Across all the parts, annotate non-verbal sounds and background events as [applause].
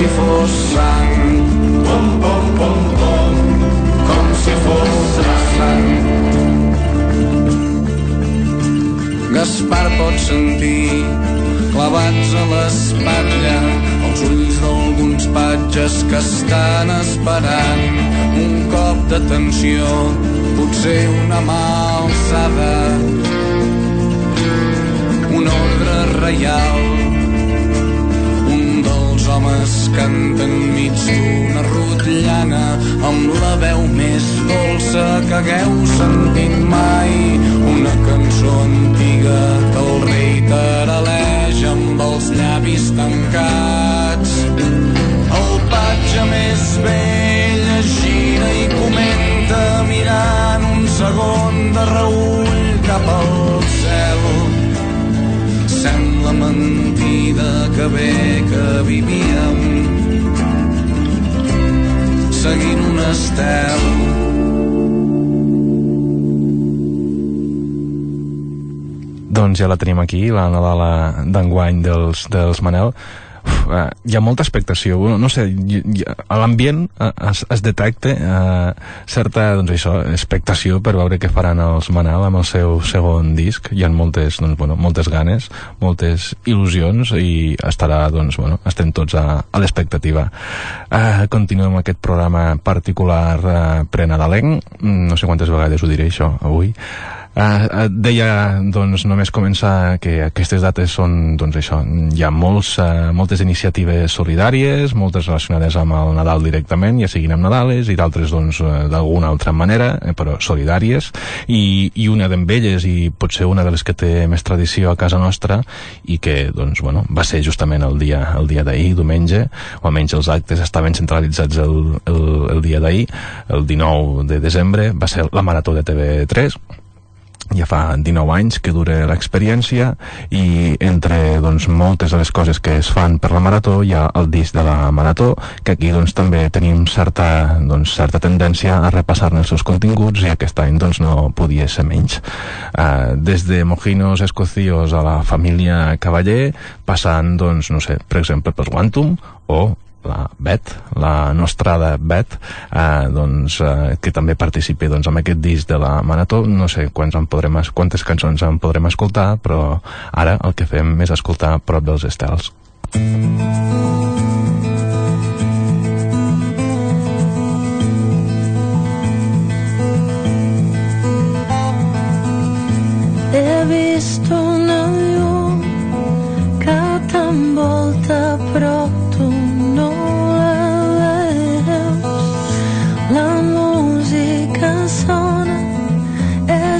si fos sang. Pom, pom, pom, pom, com si fos sang. Gaspar pot sentir clavats a l'espatlla els ulls d'alguns patges que estan esperant un cop d'atenció, potser una mà alçada, un ordre reial homes canten mig d'una rotllana amb la veu més dolça que hagueu sentit mai. Una cançó antiga que el rei taraleix amb els llavis tancats. El patge més vell es gira i comenta mirant un segon de reull cap al sembla mentida que bé que vivíem seguint un estel. Doncs ja la tenim aquí, la Nadala d'enguany dels, dels Manel uh, hi ha molta expectació. No sé, a l'ambient uh, es, es detecta uh, certa doncs això, expectació per veure què faran els Manal amb el seu segon disc. Hi ha moltes, doncs, bueno, moltes ganes moltes il·lusions i estarà, doncs, bueno, estem tots a, a l'expectativa. Uh, continuem aquest programa particular uh, prenadalenc no sé quantes vegades ho diré això avui Uh, deia, doncs, només començar que aquestes dates són, doncs, això, hi ha molts, uh, moltes iniciatives solidàries, moltes relacionades amb el Nadal directament, ja siguin amb Nadales, i d'altres, doncs, d'alguna altra manera, eh, però solidàries, i, i una d'elles, i potser una de les que té més tradició a casa nostra, i que, doncs, bueno, va ser justament el dia, el dia d'ahir, diumenge, o almenys els actes estaven centralitzats el, el, el dia d'ahir, el 19 de desembre, va ser la Marató de TV3, ja fa 19 anys que dura l'experiència i entre doncs, moltes de les coses que es fan per la marató hi ha el disc de la marató que aquí doncs, també tenim certa, doncs, certa tendència a repassar-ne els seus continguts i aquest any doncs, no podia ser menys. Uh, des de mojinos escocios a la família Cavaller passant, doncs, no sé, per exemple per Quantum o la Bet, la nostra de Bet, eh, doncs, eh, que també participi doncs, amb aquest disc de la Marató. No sé quants en podrem, quantes cançons en podrem escoltar, però ara el que fem és escoltar prop dels estels. He vist una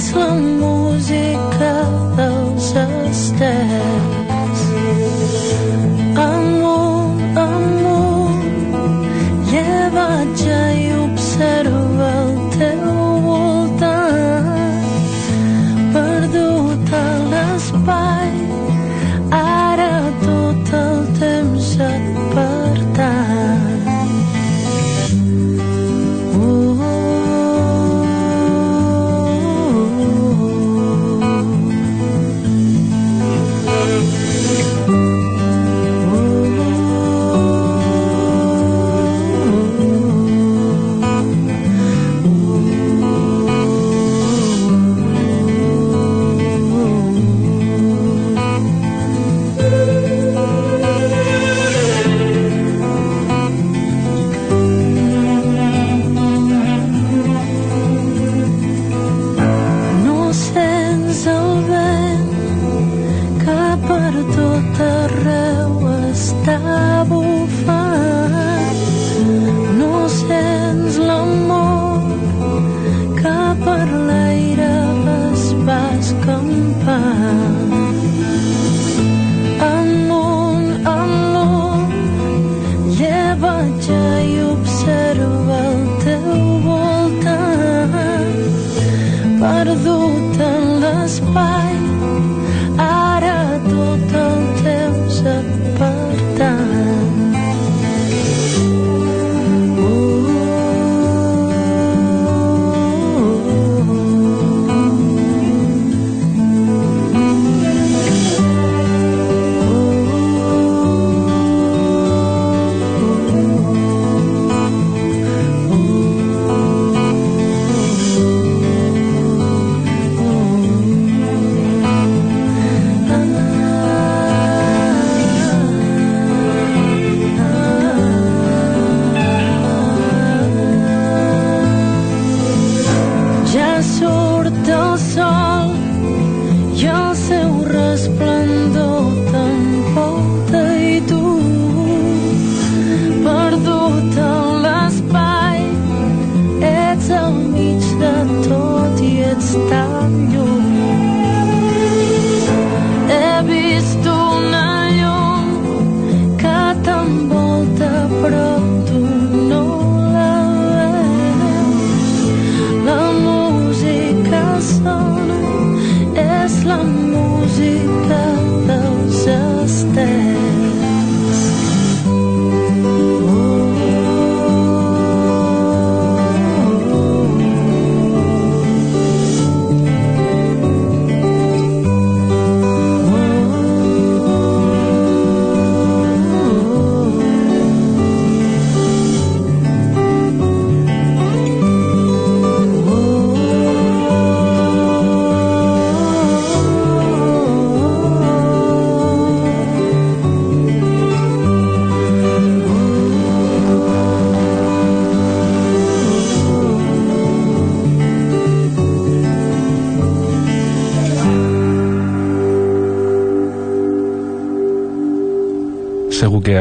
és la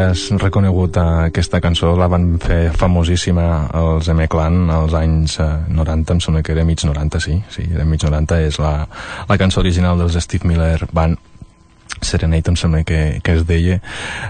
has reconegut aquesta cançó? La van fer famosíssima els M-Clan als anys 90, em sembla que era mig 90, sí, sí, era mig 90, és la, la cançó original dels Steve Miller Band Serenate em sembla que, que es deia.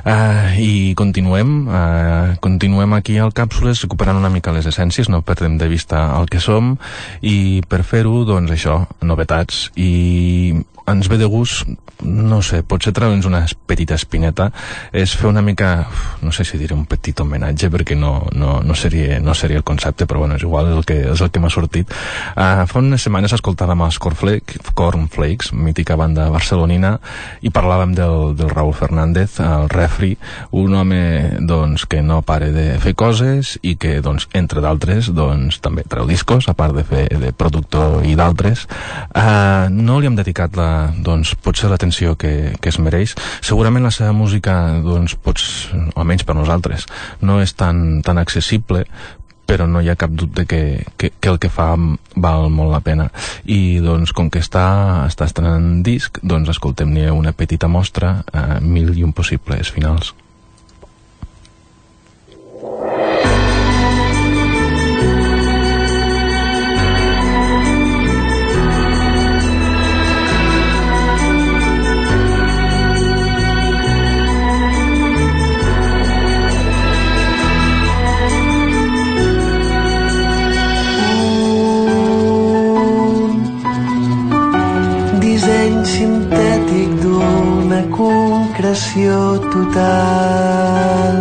Uh, i continuem uh, continuem aquí al Càpsules recuperant una mica les essències no perdem de vista el que som i per fer-ho, doncs això, novetats i ens ve de gust no sé, potser treure'ns una petita espineta és fer una mica no sé si diré un petit homenatge perquè no, no, no, seria, no seria el concepte però bueno, és igual, és el que, és el que m'ha sortit. Uh, fa unes setmanes escoltàvem els Cornflakes, mítica banda barcelonina i parlàvem del, del Raúl Fernández el refri, un home doncs, que no pare de fer coses i que doncs, entre d'altres doncs, també treu discos, a part de fer de productor i d'altres. Uh, no li hem dedicat la, doncs, potser l'atenció l'atenció que, que es mereix. Segurament la seva música, doncs, pots, o almenys per nosaltres, no és tan, tan accessible, però no hi ha cap dubte que, que, que el que fa val molt la pena i doncs com que està, està estrenant disc doncs escoltem-ne una petita mostra a mil i un possibles finals concreció total.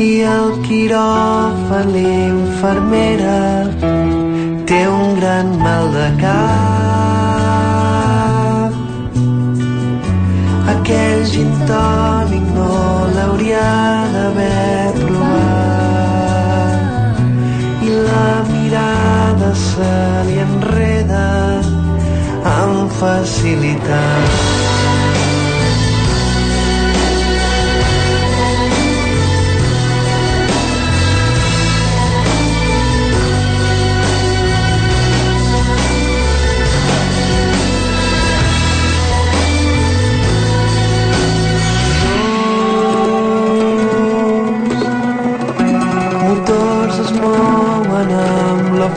I el quiròfan l'infermera té un gran mal de cap. Aquell gintònic no l'hauria d'haver provat i la mirada se li enreda facilitat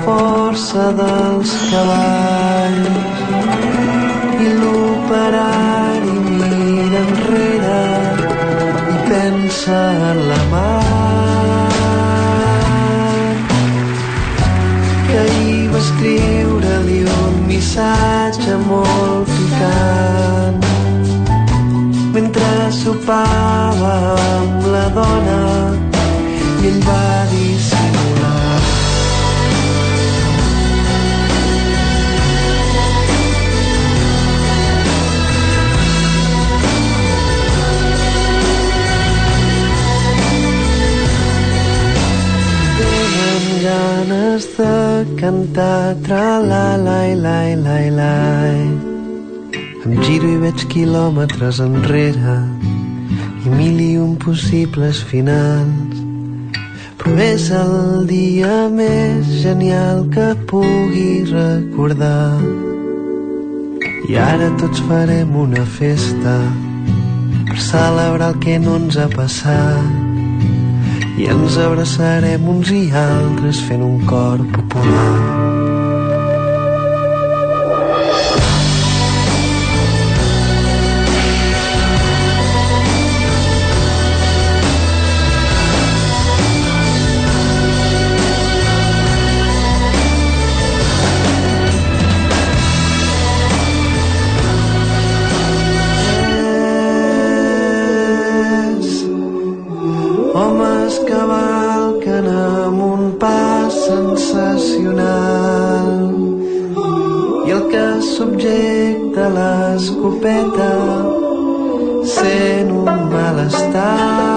força dels cavalls sopava amb la dona i ell va dir ganes de cantar tra la la la la la. Em giro i veig quilòmetres enrere mil i un possibles finals. Però és el dia més genial que pugui recordar. I ara tots farem una festa per celebrar el que no ens ha passat. I ens abraçarem uns i altres fent un cor popular. Homes cavalquen amb un pas sensacional. I el que subjecta l'escopeta sent un malestar.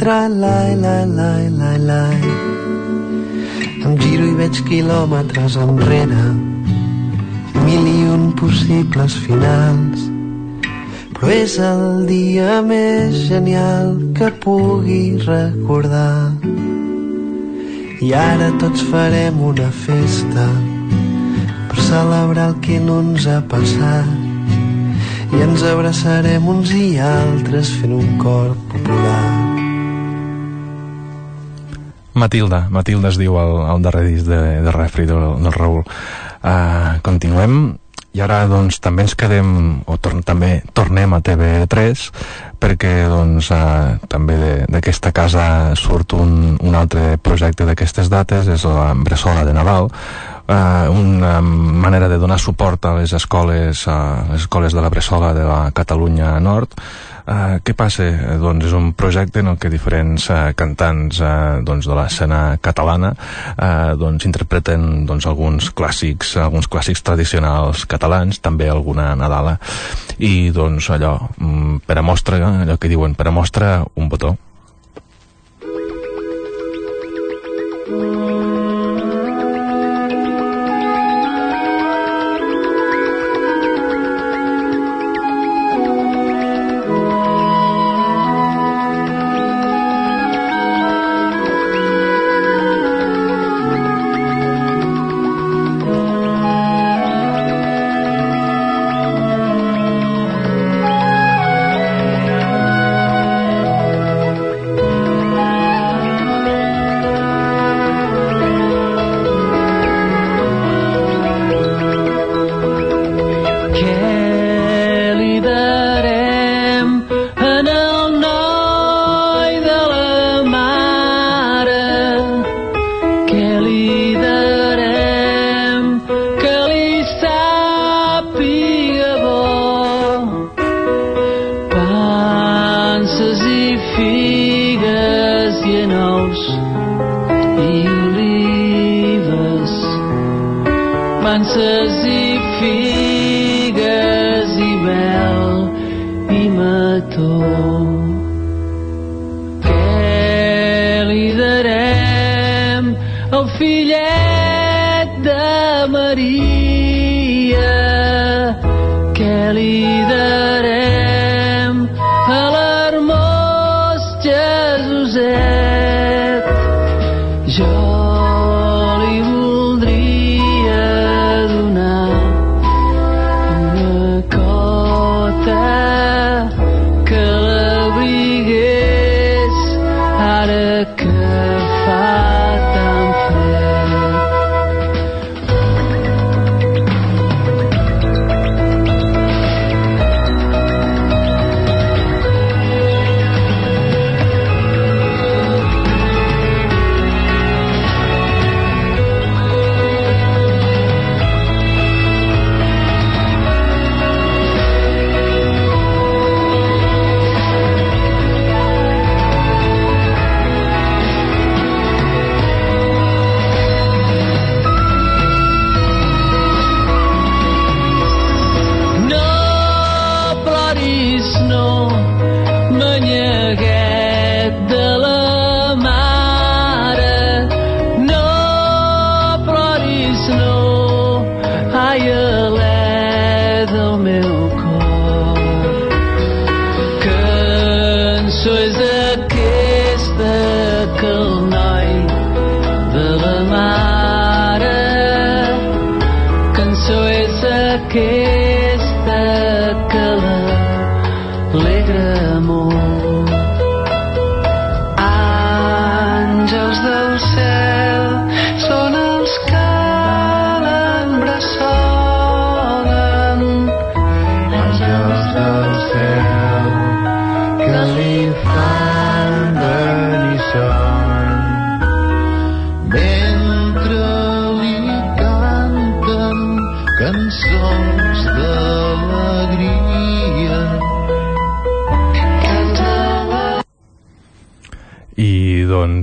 Tra lai lai lai lai lai. Em giro i veig quilòmetres enrere mil i un possibles finals. Però és el dia més genial que pugui recordar. I ara tots farem una festa per celebrar el que no ens ha passat. I ens abraçarem uns i altres fent un cor Matilda, Matilda es diu el, el darrer disc de, de Refri del, del Raül. Uh, continuem. I ara doncs també ens quedem o tor també tornem a TV3 perquè doncs uh, també d'aquesta casa surt un, un altre projecte d'aquestes dates és la Bressola de Nadal. Uh, una manera de donar suport a les escoles a les escoles de la Bressola de la Catalunya Nord Uh, què passa? Eh, doncs és un projecte en el que diferents uh, cantants uh, doncs de l'escena catalana uh, doncs interpreten doncs, alguns clàssics alguns clàssics tradicionals catalans també alguna Nadala. I doncs allò, mm, per a mostra allò que diuen, per a mostra un botó Maria? Què li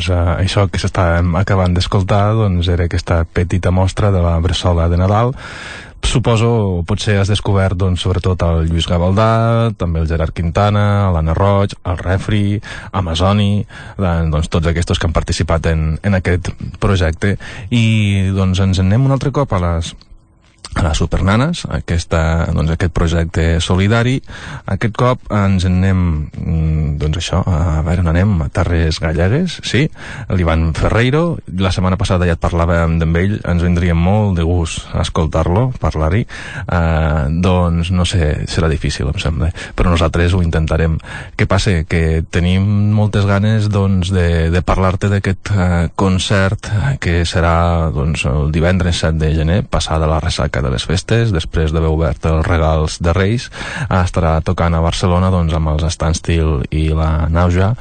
doncs eh, això que s'estàvem acabant d'escoltar doncs era aquesta petita mostra de la bressola de Nadal. Suposo, potser has descobert doncs, sobretot el Lluís Gavaldà, també el Gerard Quintana, l'Anna Roig, el Refri, Amazoni, doncs tots aquests que han participat en, en aquest projecte. I doncs ens en anem un altre cop a les a les Supernanes, aquesta, doncs, aquest projecte solidari. Aquest cop ens en anem, mm, doncs això, a veure on anem, a Terres Gallegues, sí, l'Ivan Ferreiro, la setmana passada ja et parlàvem d'amb ell, ens vindria molt de gust escoltar-lo, parlar-hi, eh, doncs no sé, serà difícil, em sembla, però nosaltres ho intentarem. Què passa? Que tenim moltes ganes, doncs, de, de parlar-te d'aquest eh, concert que serà, doncs, el divendres 7 de gener, passada la ressaca les festes, després d'haver obert els regals de Reis, estarà tocant a Barcelona doncs, amb els Standstill i la Nauja.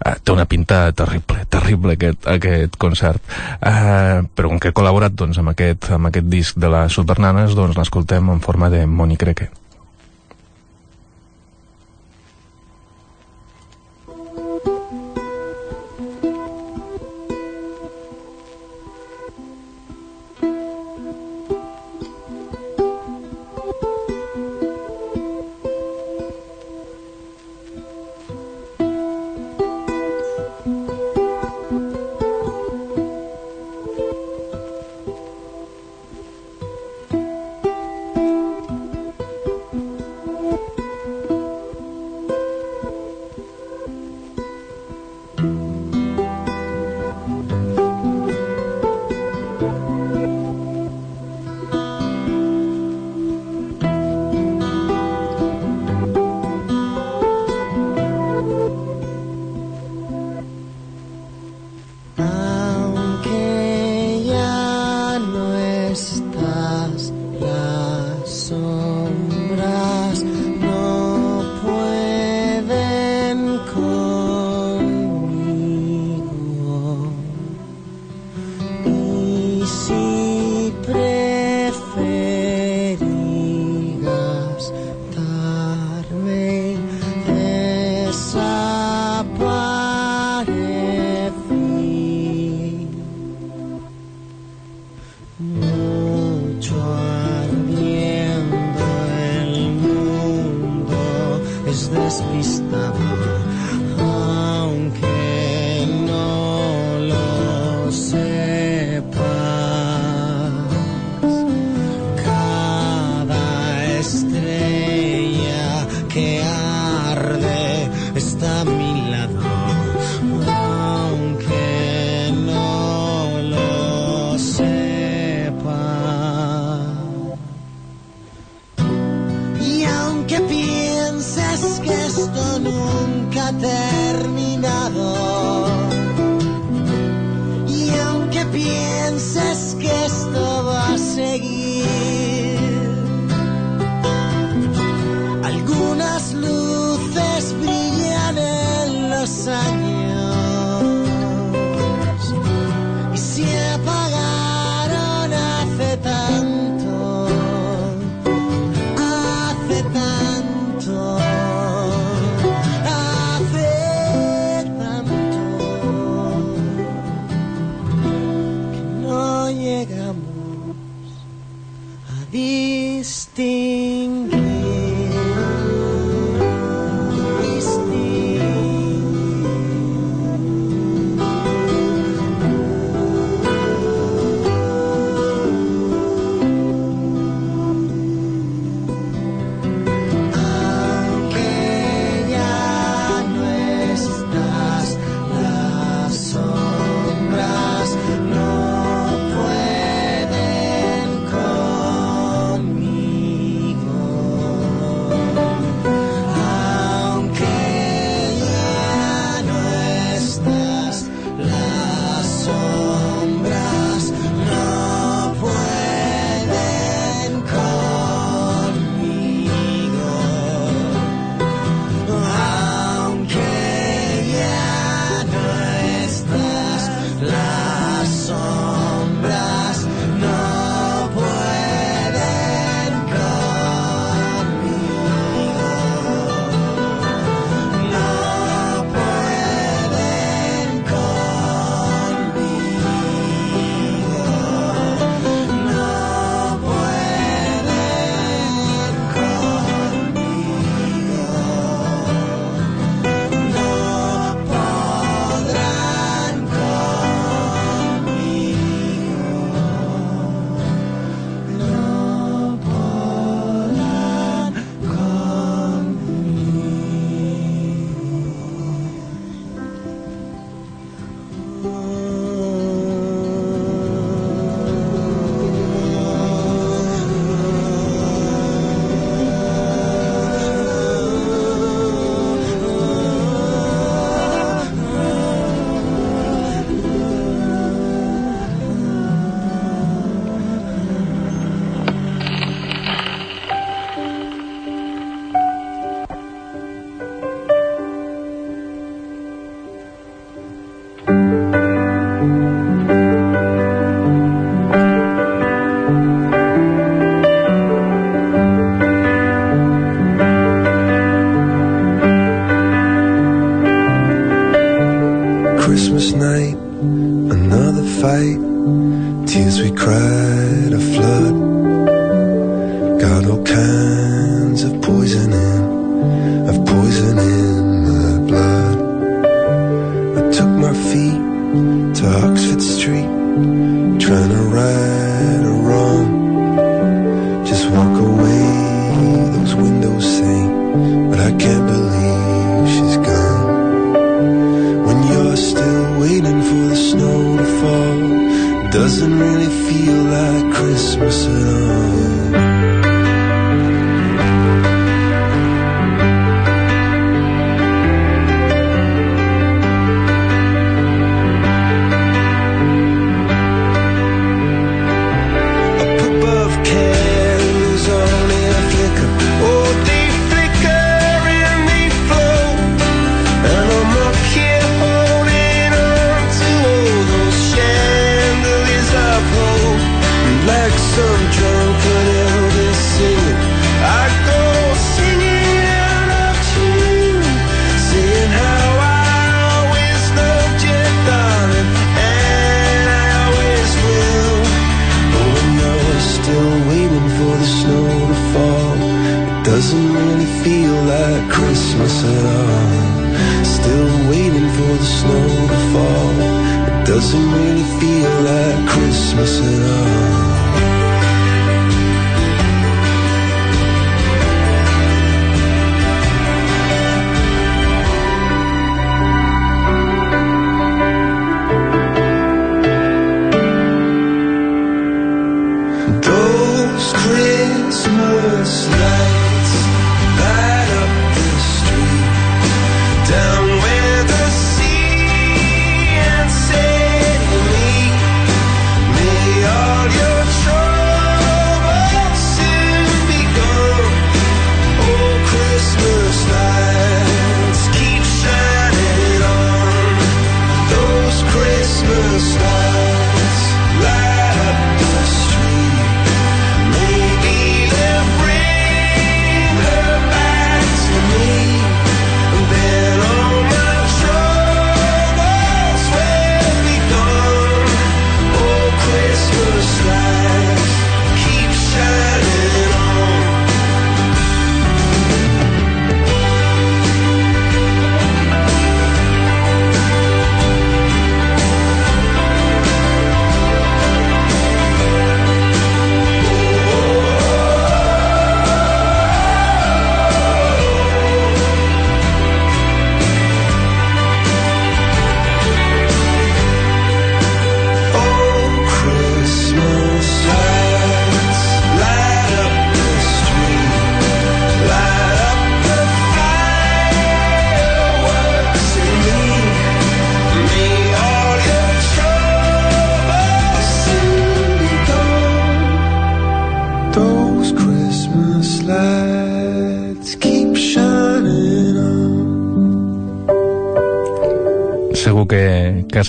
Eh, té una pinta terrible, terrible aquest, aquest concert. Eh, però com que he col·laborat doncs, amb, aquest, amb aquest disc de les Supernanes, doncs l'escoltem en forma de Moni Creque.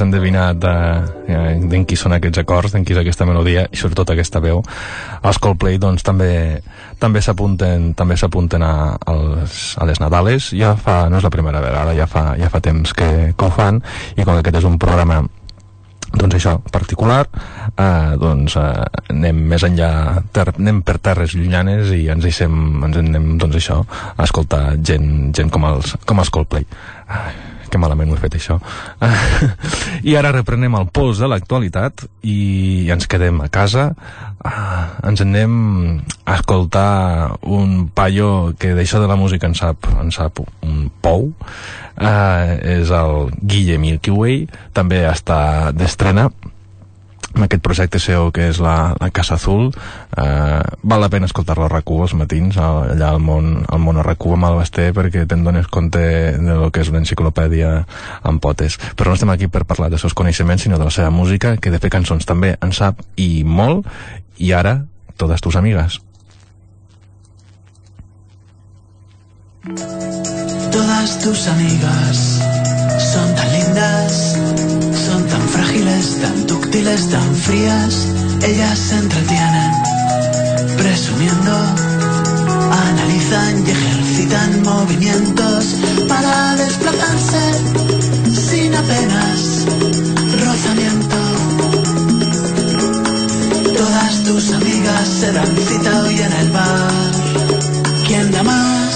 Has endevinat d'en qui són aquests acords, d'en qui és aquesta melodia i sobretot aquesta veu. Els Coldplay doncs també també s'apunten també s'apunten a, als, a les Nadales. Ja fa, no és la primera vegada ja fa, ja fa temps que, que ho fan. I com que aquest és un programa doncs això, particular eh, doncs eh, anem més enllà ter anem per terres llunyanes i ens deixem, ens anem doncs això a escoltar gent, gent com els, com els Coldplay. Ai, que malament ho he fet això. [laughs] I ara reprenem el pols de l'actualitat i ens quedem a casa. Ah, ens anem a escoltar un paio que d'això de la música en sap, en sap un pou. Eh, és el Guille Milky Way. També està d'estrena amb aquest projecte seu que és la, la Casa Azul eh, val la pena escoltar-lo a RAC1 els matins allà al món, al món a RAC1 amb el Basté perquè te'n dones compte de lo que és una enciclopèdia amb potes. Però no estem aquí per parlar dels seus coneixements sinó de la seva música que de fer cançons també en sap i molt. I ara totes tus amigues. Todas tus amigas son tan lindas, son tan frágiles, tan móviles tan frías, ellas se entretienen, presumiendo, analizan y ejercitan movimientos para desplazarse sin apenas rozamiento. Todas tus amigas se dan cita hoy en el bar. ¿Quién da más?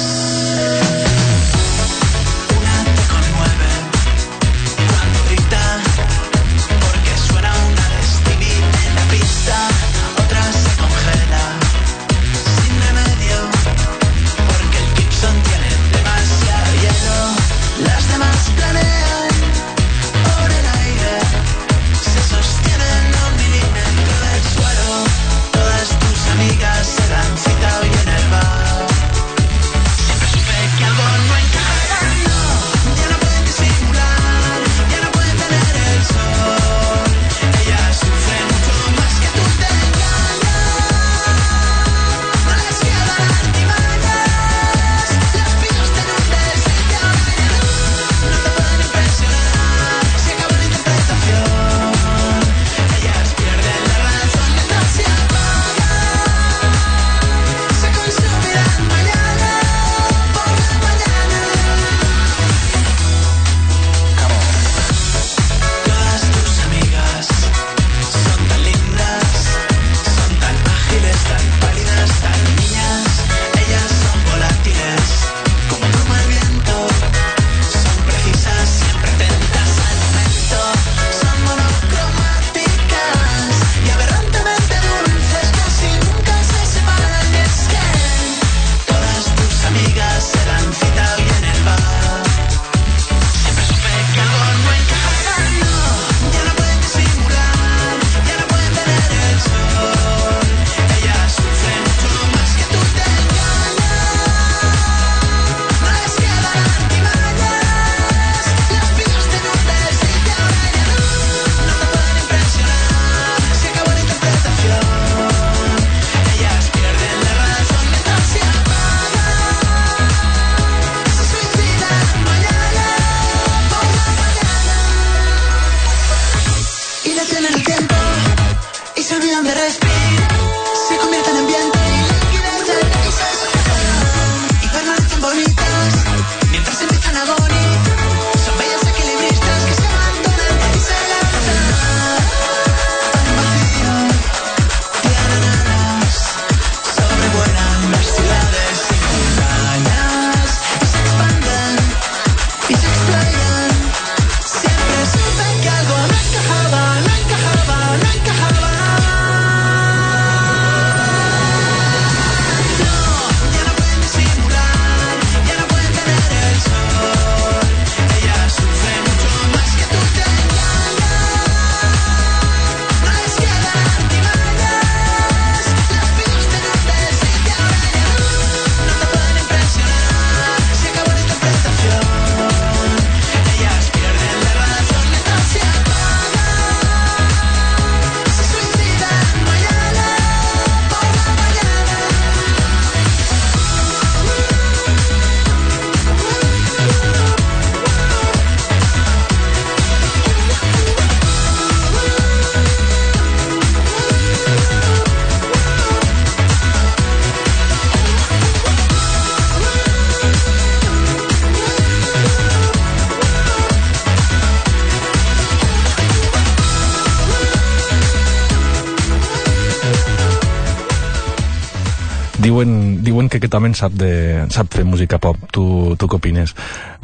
Diuen, diuen que aquest home sap, de, sap fer música pop. Tu, tu què opines?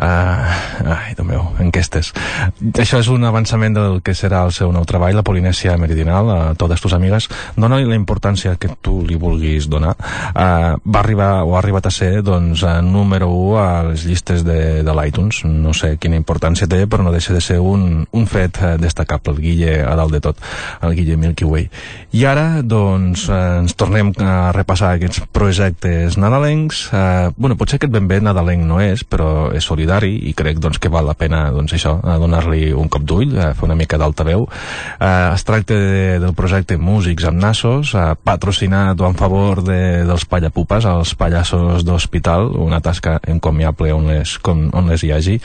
Uh, ai, Déu meu, enquestes. Això és un avançament del que serà el seu nou treball, la Polinèsia Meridional, a totes tus amigues. Dona-li la importància que tu li vulguis donar. Uh, va arribar, o ha arribat a ser, doncs, número 1 a les llistes de, de l'iTunes. No sé quina importància té, però no deixa de ser un, un fet uh, destacable, el Guille a dalt de tot, el Guille Milky Way. I ara, doncs, uh, ens tornem a repassar aquests projectes nadalencs. Uh, bueno, potser aquest ben bé nadalenc no és, però és solidari i crec doncs, que val la pena doncs, això, donar-li un cop d'ull, uh, fer una mica d'altaveu. Uh, es tracta de, del projecte Músics amb Nassos, uh, patrocinat o en favor de, dels pallapupes, els pallassos d'hospital, una tasca encomiable on les, com, on les hi hagi.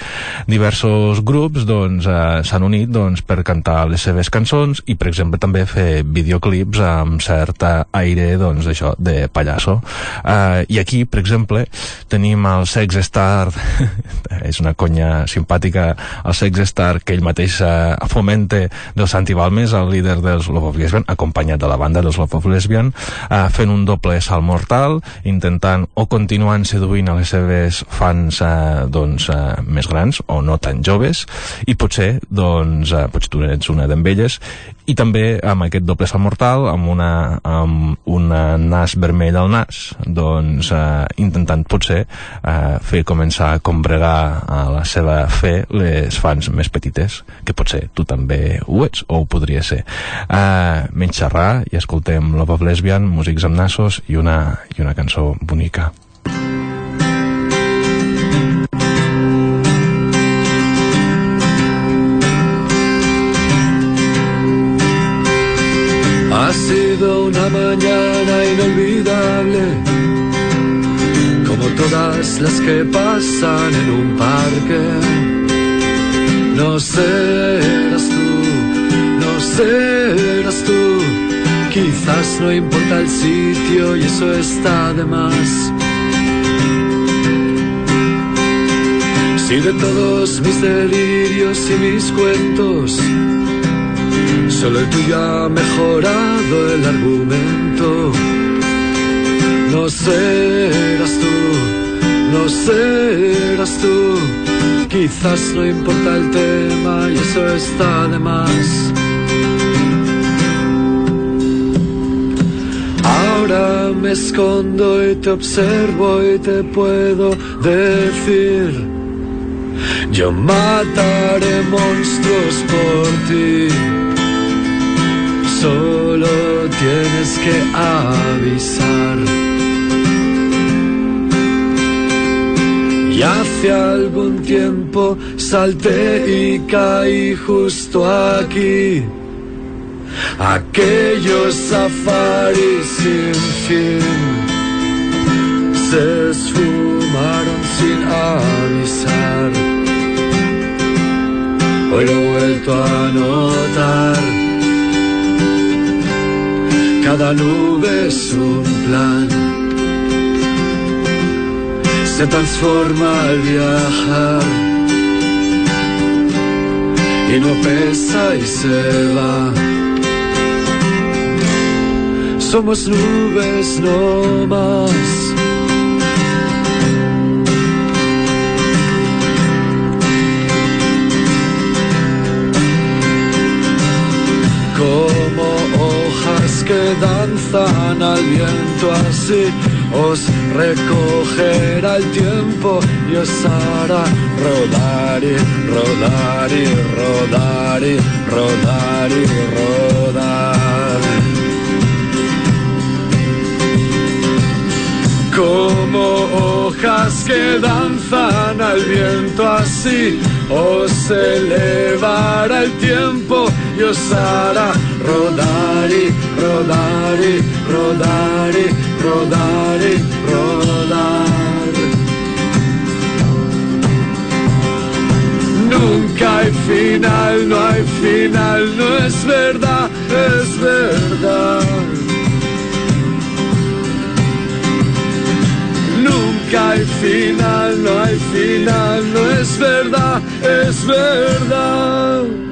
Diversos grups doncs, uh, s'han unit doncs, per cantar les seves cançons i, per exemple, també fer videoclips amb cert aire doncs, això de pallasso. Uh, I aquí, per exemple, tenim el Sex Star, [laughs] és una conya simpàtica, el Sex Star que ell mateix uh, fomente del Santi Balmes, el líder dels Love of Lesbian, acompanyat de la banda dels Love of Lesbian, uh, fent un doble salt mortal, intentant o continuant seduint a les seves fans uh, doncs, uh, més grans o no tan joves, i potser, doncs, uh, potser tu ets una d'elles, i també amb aquest doble salt mortal, amb una, amb una nas vermell al nas, doncs eh, intentant potser eh, fer començar a combregar a la seva fe les fans més petites, que potser tu també ho ets, o ho podria ser. Eh, menys xerrar i escoltem Love of Lesbian, músics amb nassos i una, i una cançó bonica. Ha sido una mañana inolvidable, como todas las que pasan en un parque. No serás tú, no serás tú, quizás no importa el sitio y eso está de más. Si de todos mis delirios y mis cuentos, Solo el tuyo ha mejorado el argumento. No serás tú, no serás tú. Quizás no importa el tema y eso está de más. Ahora me escondo y te observo y te puedo decir. Yo mataré monstruos por ti. Solo tienes que avisar. Y hace algún tiempo salté y caí justo aquí. Aquellos safaris sin fin se esfumaron sin avisar. Hoy lo he vuelto a notar. Cada nube es un plan. Se transforma al viajar. Y no pesa y se va. Somos nubes no más. Que danzan al viento así os recogerá el tiempo y os hará rodar y rodar y rodar y rodar y rodar. Como hojas que danzan al viento así os elevará el tiempo y os hará rodar y rodar y rodar y rodar y rodar. Nunca hay final, no hay final, no es verdad, es verdad. Nunca hay final, no hay final, no es verdad, es verdad.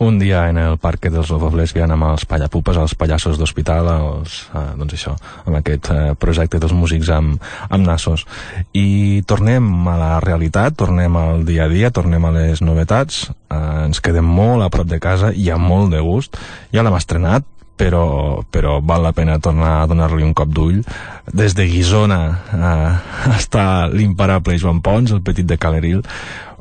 Un dia en el parc dels Lobos Lesbian amb els pallapupes, els pallassos d'hospital, eh, doncs això, amb aquest eh, projecte dels músics amb, amb nassos. I tornem a la realitat, tornem al dia a dia, tornem a les novetats, eh, ens quedem molt a prop de casa, hi ha molt de gust, ja l'hem estrenat, però, però val la pena tornar a donar-li un cop d'ull. Des de Guisona eh, [laughs] està l'imparable Joan Pons, el petit de Caleril,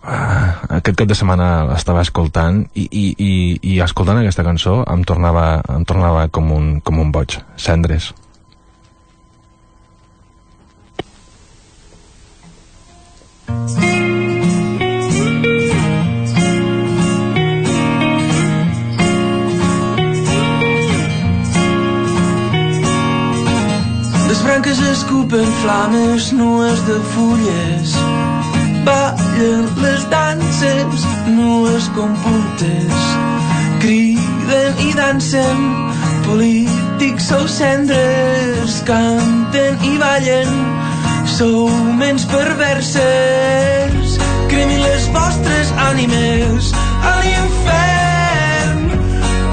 aquest cap de setmana l'estava escoltant i, i, i, i escoltant aquesta cançó em tornava, em tornava com, un, com un boig. Cendres. Les branques escupen flames nues de fulles ballen les danses nues com puntes criden i dansen polítics sou cendres canten i ballen. Sou ments perverses cremin les vostres ànimes a l'infern.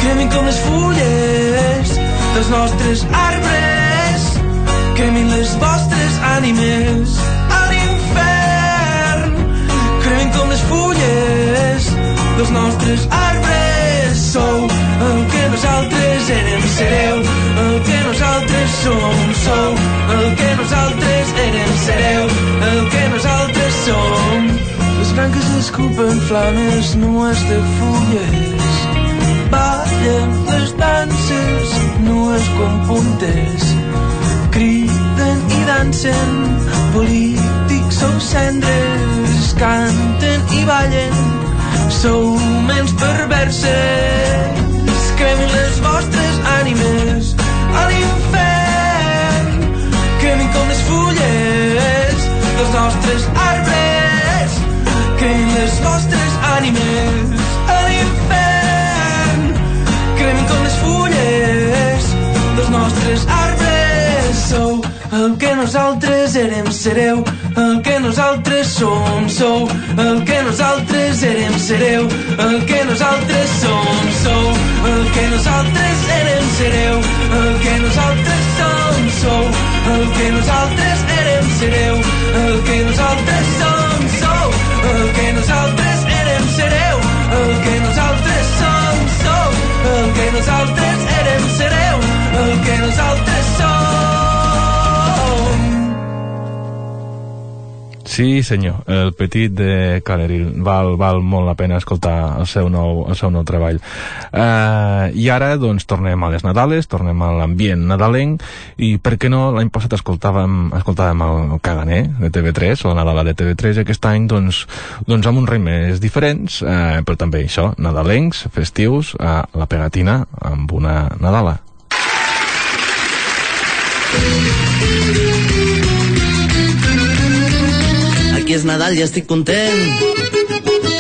Cremin com les fulles dels nostres arbres cremin les vostres ànimes dels nostres arbres sou el que nosaltres érem sereu el que nosaltres som sou el que nosaltres érem sereu el que nosaltres som. Les branques escupen flames nues de fulles. Ballen les danses nues com puntes. Criden i dansen polítics sou cendres canten i ballen sou ments perverses cremin les vostres ànimes a l'infern cremin com les fulles dels nostres arbres cremin les vostres ànimes a l'infern com les fulles dels nostres arbres. Sou el que nosaltres érem sereu el que nosaltres som sou el que nosaltres érem sereu el que nosaltres som sou el que nosaltres érem sereu el que nosaltres som sou el que nosaltres érem sereu el que nosaltres som sou el que nosaltres érem sereu el que nosaltres som sou el que nosaltres érem sereu el que nosaltres som Sí, senyor, el petit de Caleril. Val, val molt la pena escoltar el seu nou, el seu nou treball. Uh, I ara, doncs, tornem a les Nadales, tornem a l'ambient nadalenc, i per què no, l'any passat escoltàvem, escoltàvem el Caganer de TV3, o la Nadala de TV3, i aquest any, doncs, doncs amb uns ritmes diferents, uh, però també això, nadalencs, festius, uh, la pegatina, amb una Nadala. Aquí és Nadal i estic content.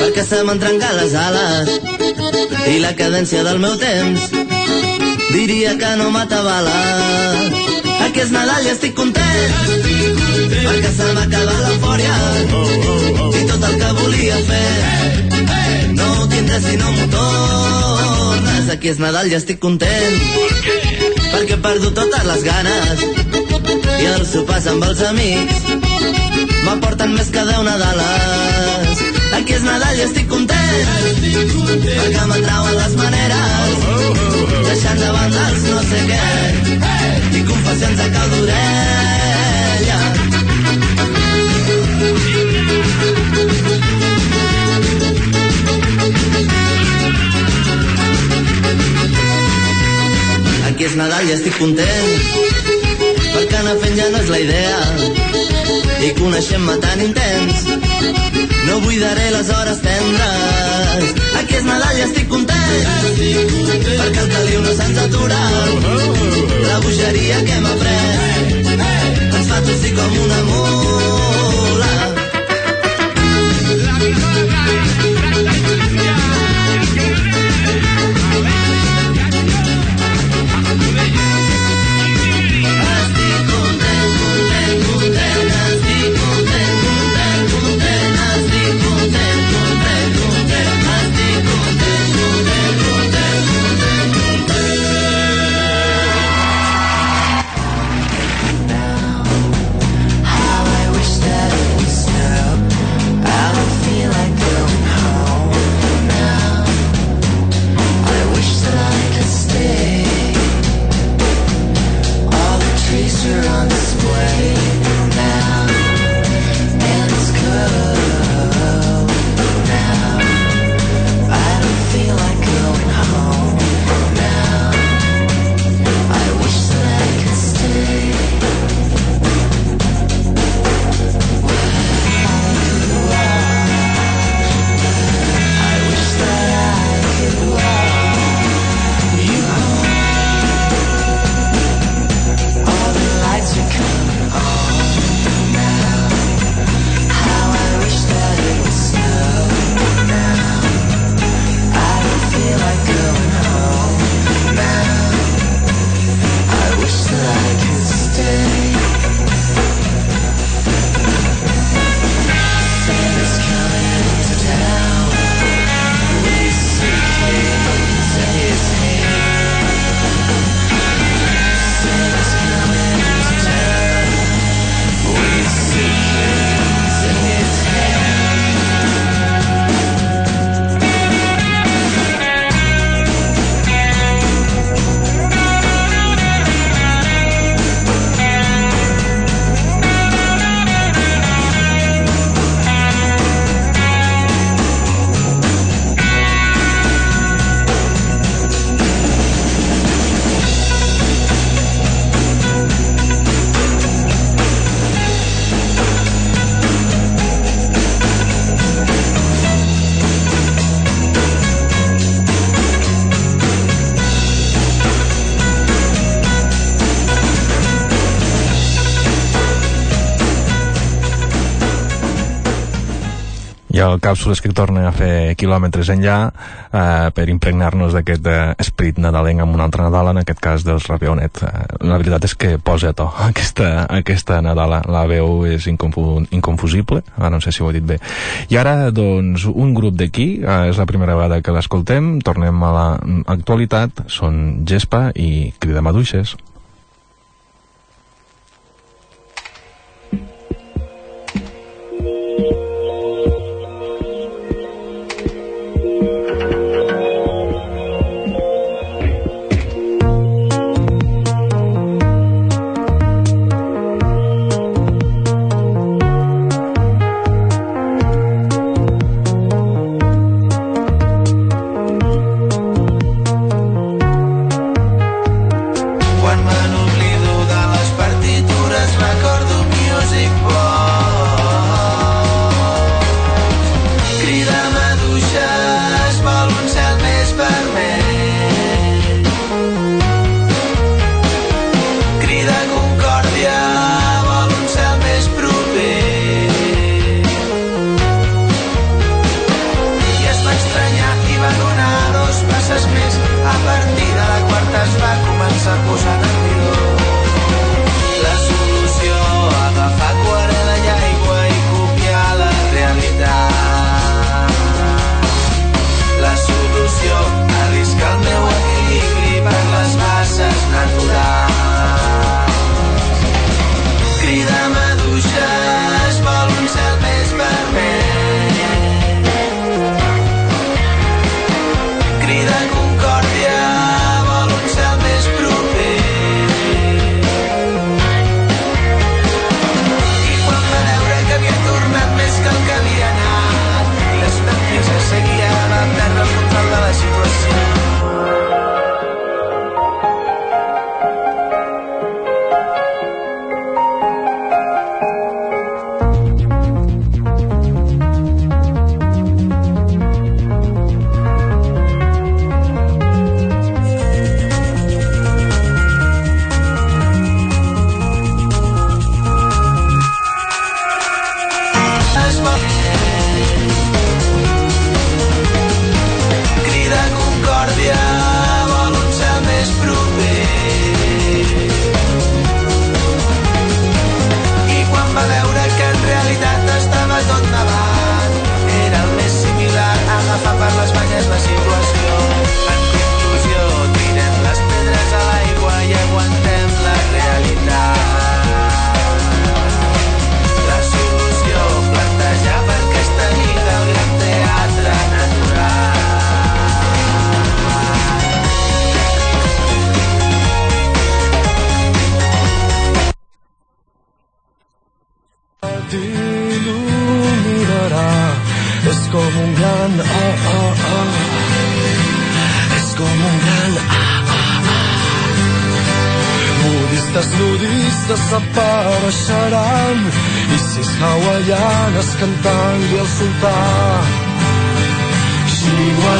Perquè se m'han trencat les ales i la cadència del meu temps. Diria que no m'atabala Aquí és Nadal i estic content. Perquè se m'ha acabat l'eufòria i tot el que volia fer. No ho tindré si no m'ho tornes Aquí és Nadal i estic content. Perquè he perdut totes les ganes i els sopars amb els amics m'aporten més que deu Nadales. Aquí és Nadal i estic content, perquè m'atrauen les maneres, deixant de banda els no sé què, i confessions a cal d'orella. Aquí és Nadal i estic content, perquè anar fent ja no és la idea, i coneixent-me tan intens no buidaré les hores tendres. Aquí és Nadal i estic content. Perquè el caliu no se'ns atura la bogeria que hem après ens fa tossir com una mula el càpsules que torna a fer quilòmetres enllà eh, per impregnar-nos d'aquest eh, esperit nadalenc amb un altre Nadal, en aquest cas dels Rapionet. Eh, la veritat és que posa to [laughs] aquesta, aquesta Nadala. La veu és inconfu inconfusible, ah, no sé si ho he dit bé. I ara, doncs, un grup d'aquí, eh, és la primera vegada que l'escoltem, tornem a l'actualitat, són Gespa i Crida Maduixes.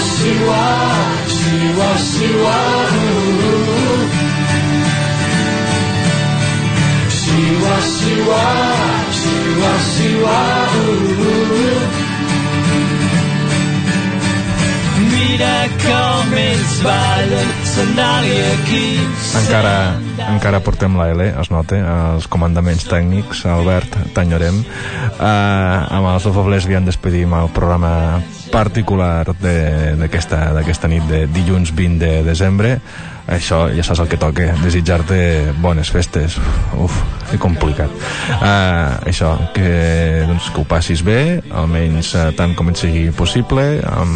Xiua, xiua, xiua, xiua, uh, uh. Xiua, xiua, xiua, xiua, uh, uh. Mira com ells ballen, sandàlia aquí. Encara, encara portem la L, es nota, els comandaments tècnics, Albert, t'enyorem. Uh, amb els Alfa Lesbian despedim el programa particular d'aquesta nit de dilluns 20 de desembre. Això ja saps el que toca, desitjar-te bones festes. Uf, que complicat. Uh, això, que, doncs, que ho passis bé, almenys uh, tant com et sigui possible, um,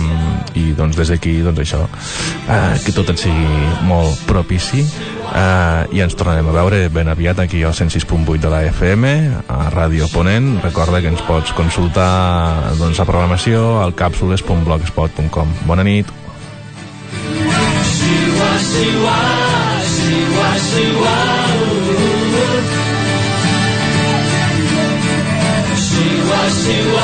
i doncs des d'aquí, doncs això, uh, que tot et sigui molt propici, uh, i ens tornarem a veure ben aviat aquí al 106.8 de la FM, a Ràdio Ponent. Recorda que ens pots consultar doncs, la programació al càpsules.blogspot.com. Bona nit. 是我，是我，是我，是我，是我，